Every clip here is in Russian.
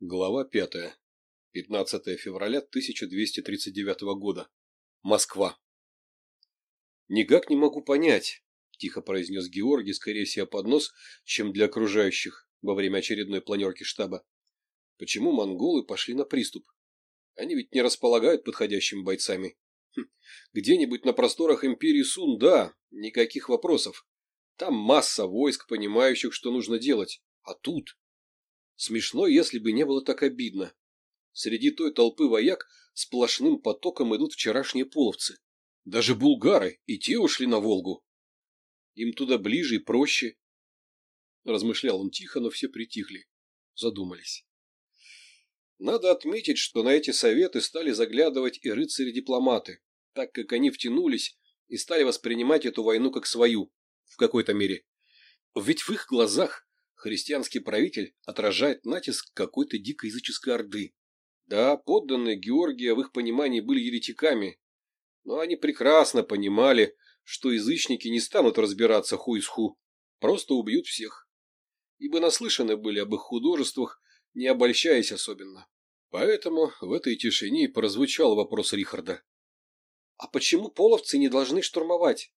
Глава 5. 15 февраля 1239 года. Москва. «Никак не могу понять», – тихо произнес Георгий, скорее всего, под нос, чем для окружающих во время очередной планерки штаба. «Почему монголы пошли на приступ? Они ведь не располагают подходящими бойцами. Хм, где-нибудь на просторах империи Сун, да, никаких вопросов. Там масса войск, понимающих, что нужно делать. А тут...» Смешно, если бы не было так обидно. Среди той толпы вояк сплошным потоком идут вчерашние половцы. Даже булгары, и те ушли на Волгу. Им туда ближе и проще. Размышлял он тихо, но все притихли, задумались. Надо отметить, что на эти советы стали заглядывать и рыцари-дипломаты, так как они втянулись и стали воспринимать эту войну как свою, в какой-то мере. Ведь в их глазах христианский правитель отражает натиск какой-то дикой языческой орды. Да, подданные Георгия в их понимании были еретиками, но они прекрасно понимали, что язычники не станут разбираться ху из ху, просто убьют всех. Ибо наслышаны были об их художествах, не обольщаясь особенно. Поэтому в этой тишине прозвучал вопрос Рихарда. «А почему половцы не должны штурмовать?»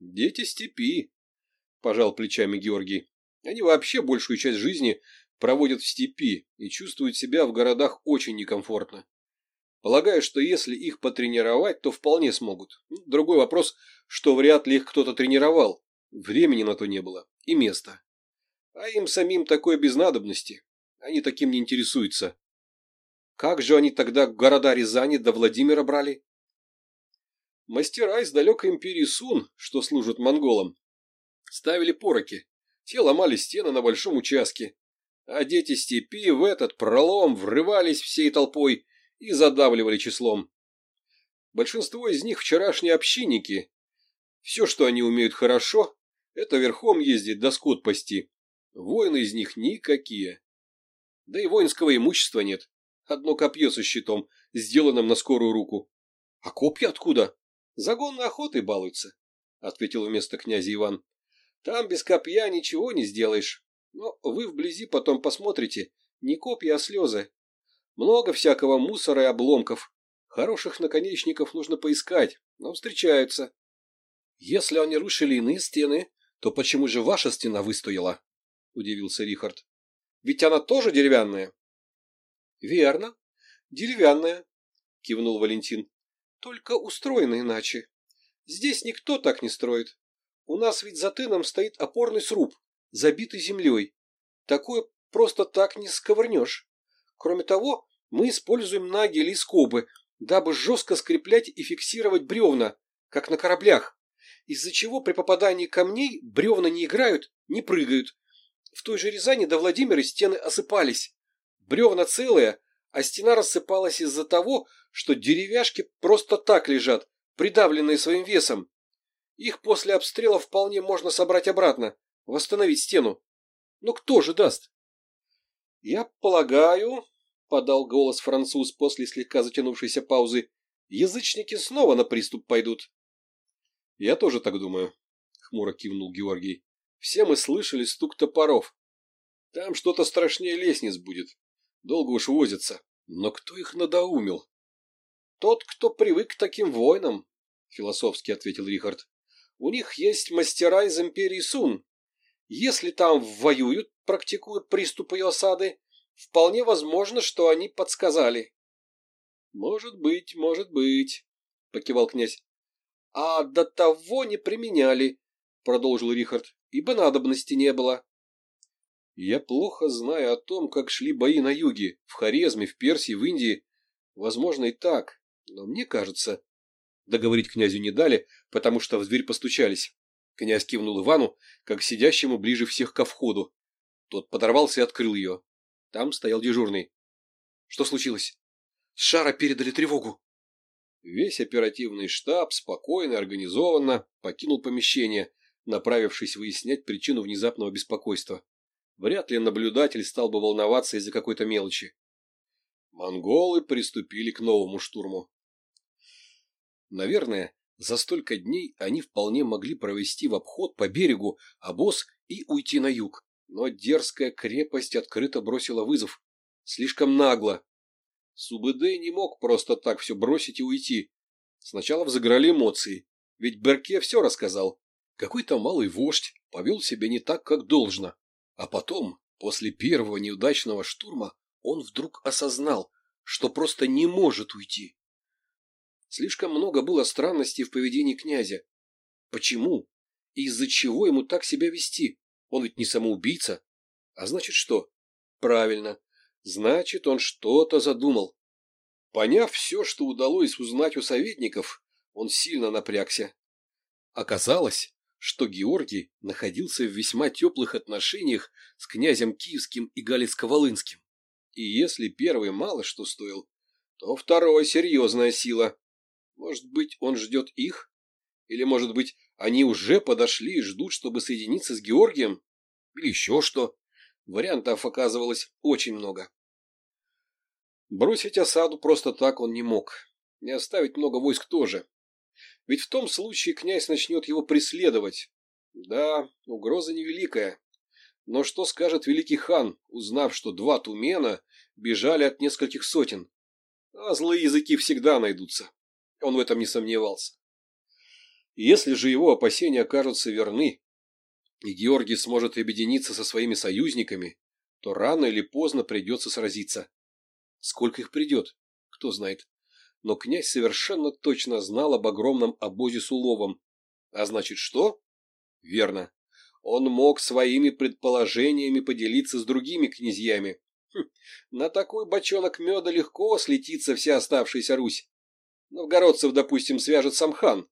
«Дети степи», – пожал плечами Георгий. Они вообще большую часть жизни проводят в степи и чувствуют себя в городах очень некомфортно. Полагаю, что если их потренировать, то вполне смогут. Ну, другой вопрос, что вряд ли их кто-то тренировал. Времени на то не было. И места. А им самим такое без надобности. Они таким не интересуются. Как же они тогда города Рязани до да Владимира брали? Мастера из далекой империи Сун, что служат монголам, ставили пороки, те ломали стены на большом участке, а дети степи в этот пролом врывались всей толпой и задавливали числом. Большинство из них вчерашние общинники. Все, что они умеют хорошо, это верхом ездить до да скот пасти. Воины из них никакие. Да и воинского имущества нет. Одно копье со щитом, сделанным на скорую руку. — А копья откуда? — Загон на охоты балуются, — ответил вместо князя Иван. Там без копья ничего не сделаешь. Но вы вблизи потом посмотрите. Не копья, а слезы. Много всякого мусора и обломков. Хороших наконечников нужно поискать, но встречаются. Если они рушили иные стены, то почему же ваша стена выстояла? Удивился Рихард. Ведь она тоже деревянная. Верно. Деревянная, кивнул Валентин. Только устроена иначе. Здесь никто так не строит. У нас ведь за тыном стоит опорный сруб, забитый землей. Такое просто так не сковырнешь. Кроме того, мы используем наги или скобы, дабы жестко скреплять и фиксировать бревна, как на кораблях, из-за чего при попадании камней бревна не играют, не прыгают. В той же Рязани до Владимира стены осыпались. Бревна целые, а стена рассыпалась из-за того, что деревяшки просто так лежат, придавленные своим весом. Их после обстрела вполне можно собрать обратно, восстановить стену. Но кто же даст? — Я полагаю, — подал голос француз после слегка затянувшейся паузы, — язычники снова на приступ пойдут. — Я тоже так думаю, — хмуро кивнул Георгий. — Все мы слышали стук топоров. Там что-то страшнее лестниц будет. Долго уж возятся. Но кто их надоумил? — Тот, кто привык к таким войнам, — философски ответил Рихард. У них есть мастера из империи Сун. Если там воюют, практикуют приступы и осады, вполне возможно, что они подсказали. — Может быть, может быть, — покивал князь. — А до того не применяли, — продолжил Рихард, — ибо надобности не было. Я плохо знаю о том, как шли бои на юге, в Хорезме, в Персии, в Индии. Возможно, и так, но мне кажется, Договорить князю не дали, потому что в дверь постучались. Князь кивнул Ивану, как сидящему ближе всех ко входу. Тот подорвался и открыл ее. Там стоял дежурный. Что случилось? С шара передали тревогу. Весь оперативный штаб спокойно, организованно покинул помещение, направившись выяснять причину внезапного беспокойства. Вряд ли наблюдатель стал бы волноваться из-за какой-то мелочи. Монголы приступили к новому штурму. Наверное, за столько дней они вполне могли провести в обход по берегу обоз и уйти на юг, но дерзкая крепость открыто бросила вызов. Слишком нагло. Субэдэй не мог просто так все бросить и уйти. Сначала взыграли эмоции, ведь Берке все рассказал. Какой-то малый вождь повел себя не так, как должно. А потом, после первого неудачного штурма, он вдруг осознал, что просто не может уйти. Слишком много было странностей в поведении князя. Почему? И из-за чего ему так себя вести? Он ведь не самоубийца. А значит что? Правильно. Значит, он что-то задумал. Поняв все, что удалось узнать у советников, он сильно напрягся. Оказалось, что Георгий находился в весьма теплых отношениях с князем Киевским и Галицко-Волынским. И если первый мало что стоил, то второй серьезная сила. Может быть, он ждет их? Или, может быть, они уже подошли и ждут, чтобы соединиться с Георгием? Или еще что? Вариантов оказывалось очень много. Бросить осаду просто так он не мог. И оставить много войск тоже. Ведь в том случае князь начнет его преследовать. Да, угроза невеликая. Но что скажет великий хан, узнав, что два тумена бежали от нескольких сотен? А злые языки всегда найдутся. Он в этом не сомневался. Если же его опасения окажутся верны, и Георгий сможет объединиться со своими союзниками, то рано или поздно придется сразиться. Сколько их придет, кто знает. Но князь совершенно точно знал об огромном обозе с уловом. А значит что? Верно. Он мог своими предположениями поделиться с другими князьями. Хм, на такой бочонок меда легко слетится вся оставшаяся Русь. Новгородцев, допустим, свяжет сам хан,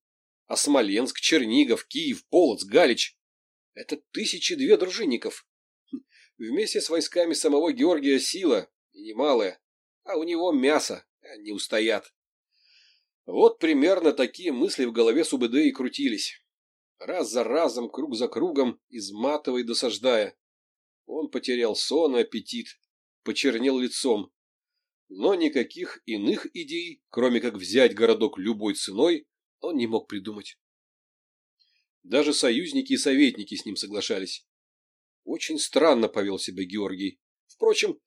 а Смоленск, Чернигов, Киев, Полоц, Галич – это тысячи две дружинников. Хм, вместе с войсками самого Георгия сила, и немалая, а у него мясо, не устоят. Вот примерно такие мысли в голове СУБД и крутились. Раз за разом, круг за кругом, изматывая и досаждая. Он потерял сон и аппетит, почернел лицом, но никаких иных идей, кроме как взять городок любой ценой, он не мог придумать. Даже союзники и советники с ним соглашались. Очень странно повел себя Георгий. Впрочем,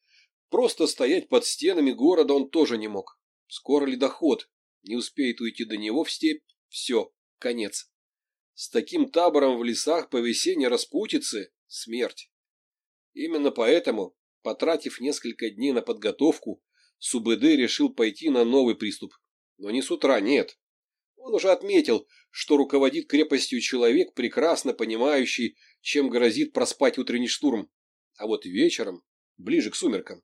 просто стоять под стенами города он тоже не мог. Скоро ли доход? Не успеет уйти до него в степь? Все, конец. С таким табором в лесах по весенне распутицы – смерть. Именно поэтому, потратив несколько дней на подготовку, Субэдэ решил пойти на новый приступ. Но не с утра, нет. Он уже отметил, что руководит крепостью человек, прекрасно понимающий, чем грозит проспать утренний штурм. А вот вечером, ближе к сумеркам,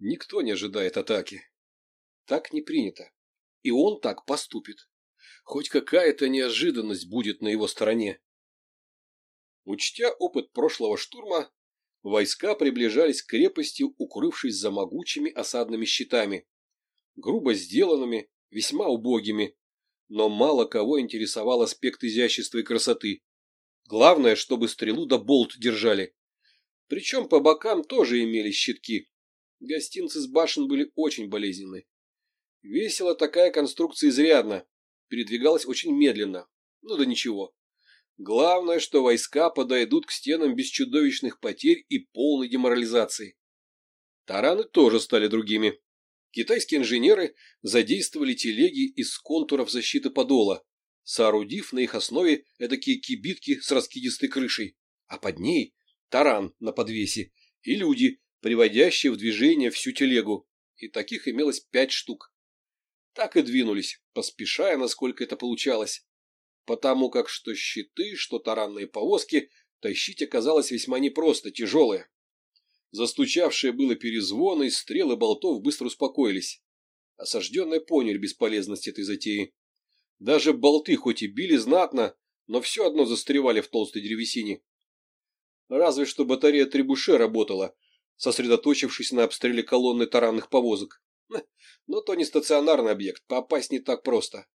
никто не ожидает атаки. Так не принято. И он так поступит. Хоть какая-то неожиданность будет на его стороне. Учтя опыт прошлого штурма, войска приближались к крепости, укрывшись за могучими осадными щитами, грубо сделанными, весьма убогими, но мало кого интересовал аспект изящества и красоты. Главное, чтобы стрелу да болт держали. Причем по бокам тоже имелись щитки. Гостинцы с башен были очень болезненны. Весила такая конструкция изрядно, передвигалась очень медленно. Ну да ничего. Главное, что войска подойдут к стенам без чудовищных потерь и полной деморализации. Тараны тоже стали другими. Китайские инженеры задействовали телеги из контуров защиты подола, соорудив на их основе эдакие кибитки с раскидистой крышей, а под ней таран на подвесе и люди, приводящие в движение всю телегу, и таких имелось пять штук. Так и двинулись, поспешая, насколько это получалось потому как что щиты, что таранные повозки тащить оказалось весьма непросто, тяжелые. Застучавшие было перезвоны, стрелы болтов быстро успокоились. Осажденные поняли бесполезность этой затеи. Даже болты хоть и били знатно, но все одно застревали в толстой древесине. Разве что батарея Требуше работала, сосредоточившись на обстреле колонны таранных повозок. Хм, но то не стационарный объект, попасть не так просто.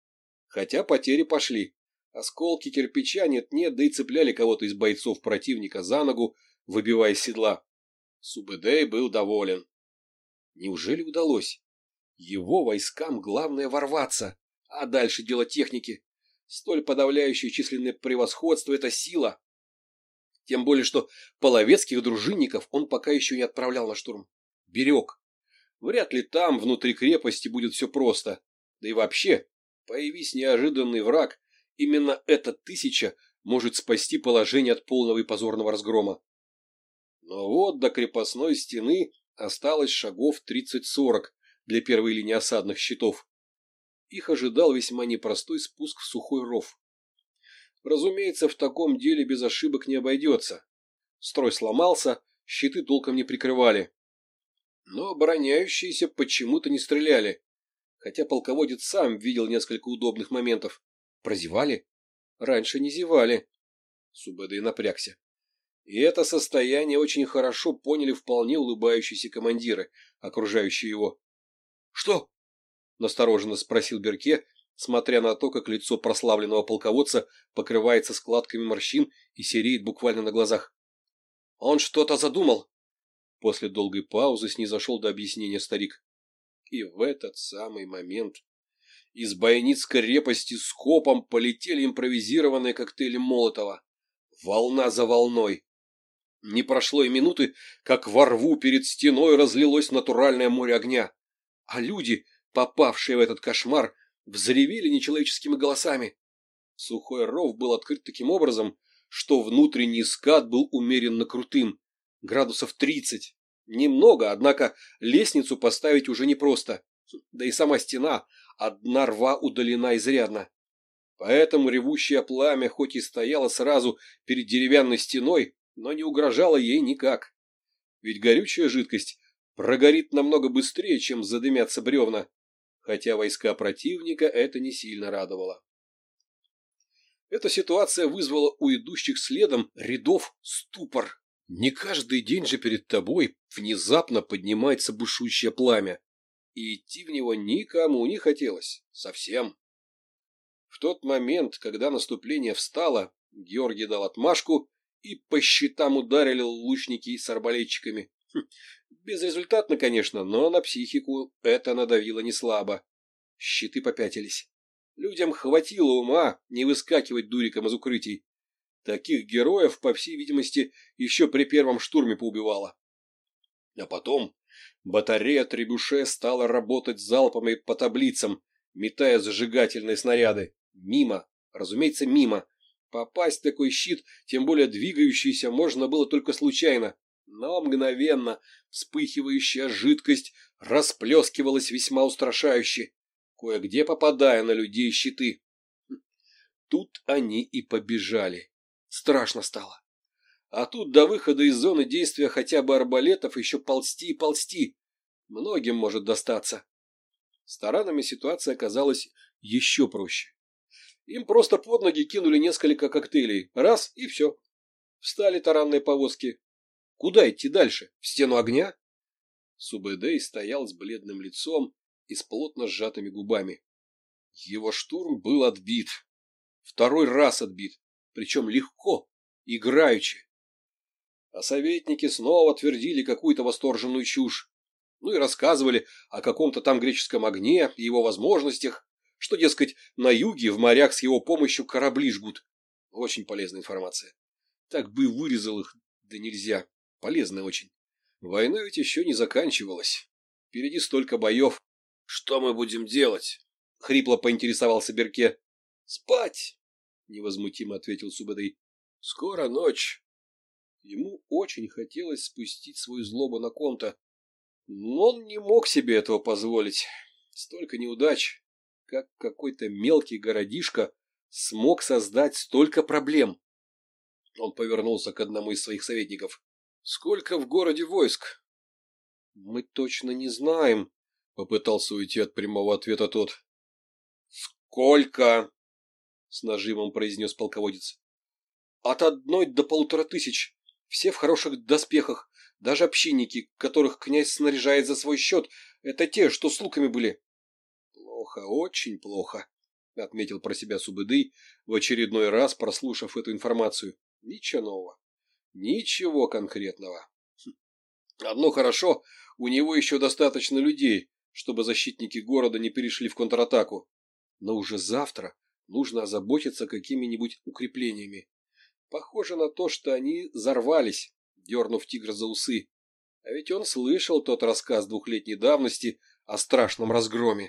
Хотя потери пошли. Осколки кирпича нет-нет, да и цепляли кого-то из бойцов противника за ногу, выбивая седла. Субэдэй был доволен. Неужели удалось? Его войскам главное ворваться, а дальше дело техники. Столь подавляющее численное превосходство – это сила. Тем более, что половецких дружинников он пока еще не отправлял на штурм. Берег. Вряд ли там, внутри крепости, будет все просто. Да и вообще, появись неожиданный враг, Именно эта тысяча может спасти положение от полного и позорного разгрома. Но вот до крепостной стены осталось шагов 30-40 для первой линии осадных щитов. Их ожидал весьма непростой спуск в сухой ров. Разумеется, в таком деле без ошибок не обойдется. Строй сломался, щиты толком не прикрывали. Но обороняющиеся почему-то не стреляли, хотя полководец сам видел несколько удобных моментов. Прозевали? Раньше не зевали. Субэдэй напрягся. И это состояние очень хорошо поняли вполне улыбающиеся командиры, окружающие его. «Что?» – настороженно спросил Берке, смотря на то, как лицо прославленного полководца покрывается складками морщин и сереет буквально на глазах. «Он что-то задумал!» После долгой паузы снизошел до объяснения старик. И в этот самый момент из бойниц крепости скопом полетели импровизированные коктейли Молотова. Волна за волной. Не прошло и минуты, как во рву перед стеной разлилось натуральное море огня. А люди, попавшие в этот кошмар, взревели нечеловеческими голосами. Сухой ров был открыт таким образом, что внутренний скат был умеренно крутым, градусов тридцать. Немного, однако лестницу поставить уже непросто. Да и сама стена Одна рва удалена изрядно. Поэтому ревущее пламя хоть и стояло сразу перед деревянной стеной, но не угрожало ей никак. Ведь горючая жидкость прогорит намного быстрее, чем задымятся бревна, хотя войска противника это не сильно радовало. Эта ситуация вызвала у идущих следом рядов ступор. Не каждый день же перед тобой внезапно поднимается бушующее пламя и идти в него никому не хотелось. Совсем. В тот момент, когда наступление встало, Георгий дал отмашку, и по щитам ударили лучники с арбалетчиками. Хм, безрезультатно, конечно, но на психику это надавило неслабо. Щиты попятились. Людям хватило ума не выскакивать дуриком из укрытий. Таких героев, по всей видимости, еще при первом штурме поубивало. А потом Батарея Требюше стала работать залпами по таблицам, метая зажигательные снаряды. Мимо. Разумеется, мимо. Попасть в такой щит, тем более двигающийся, можно было только случайно. Но мгновенно вспыхивающая жидкость расплескивалась весьма устрашающе, кое-где попадая на людей щиты. Хм, тут они и побежали. Страшно стало. А тут до выхода из зоны действия хотя бы арбалетов еще ползти и ползти. Многим может достаться. С таранами ситуация оказалась еще проще. Им просто под ноги кинули несколько коктейлей. Раз и все. Встали таранные повозки. Куда идти дальше? В стену огня? Субэдэй стоял с бледным лицом и с плотно сжатыми губами. Его штурм был отбит. Второй раз отбит. Причем легко, играючи а советники снова твердили какую-то восторженную чушь. Ну и рассказывали о каком-то там греческом огне и его возможностях, что, дескать, на юге в морях с его помощью корабли жгут. Очень полезная информация. Так бы вырезал их, да нельзя. Полезная очень. Война ведь еще не заканчивалась. Впереди столько боев. Что мы будем делать? — хрипло поинтересовался Берке. — Спать, — невозмутимо ответил Субадей. — Скоро ночь. Ему очень хотелось спустить свою злобу на ком-то, но он не мог себе этого позволить. Столько неудач, как какой-то мелкий городишка смог создать столько проблем. Он повернулся к одному из своих советников. — Сколько в городе войск? — Мы точно не знаем, — попытался уйти от прямого ответа тот. — Сколько? — с нажимом произнес полководец. — От одной до полутора тысяч. Все в хороших доспехах, даже общинники, которых князь снаряжает за свой счет, это те, что с луками были. Плохо, очень плохо, отметил про себя Субыдый, в очередной раз прослушав эту информацию. Ничего нового. Ничего конкретного. Хм. Одно хорошо, у него еще достаточно людей, чтобы защитники города не перешли в контратаку. Но уже завтра нужно озаботиться какими-нибудь укреплениями. Похоже на то, что они зарвались, дернув тигр за усы. А ведь он слышал тот рассказ двухлетней давности о страшном разгроме.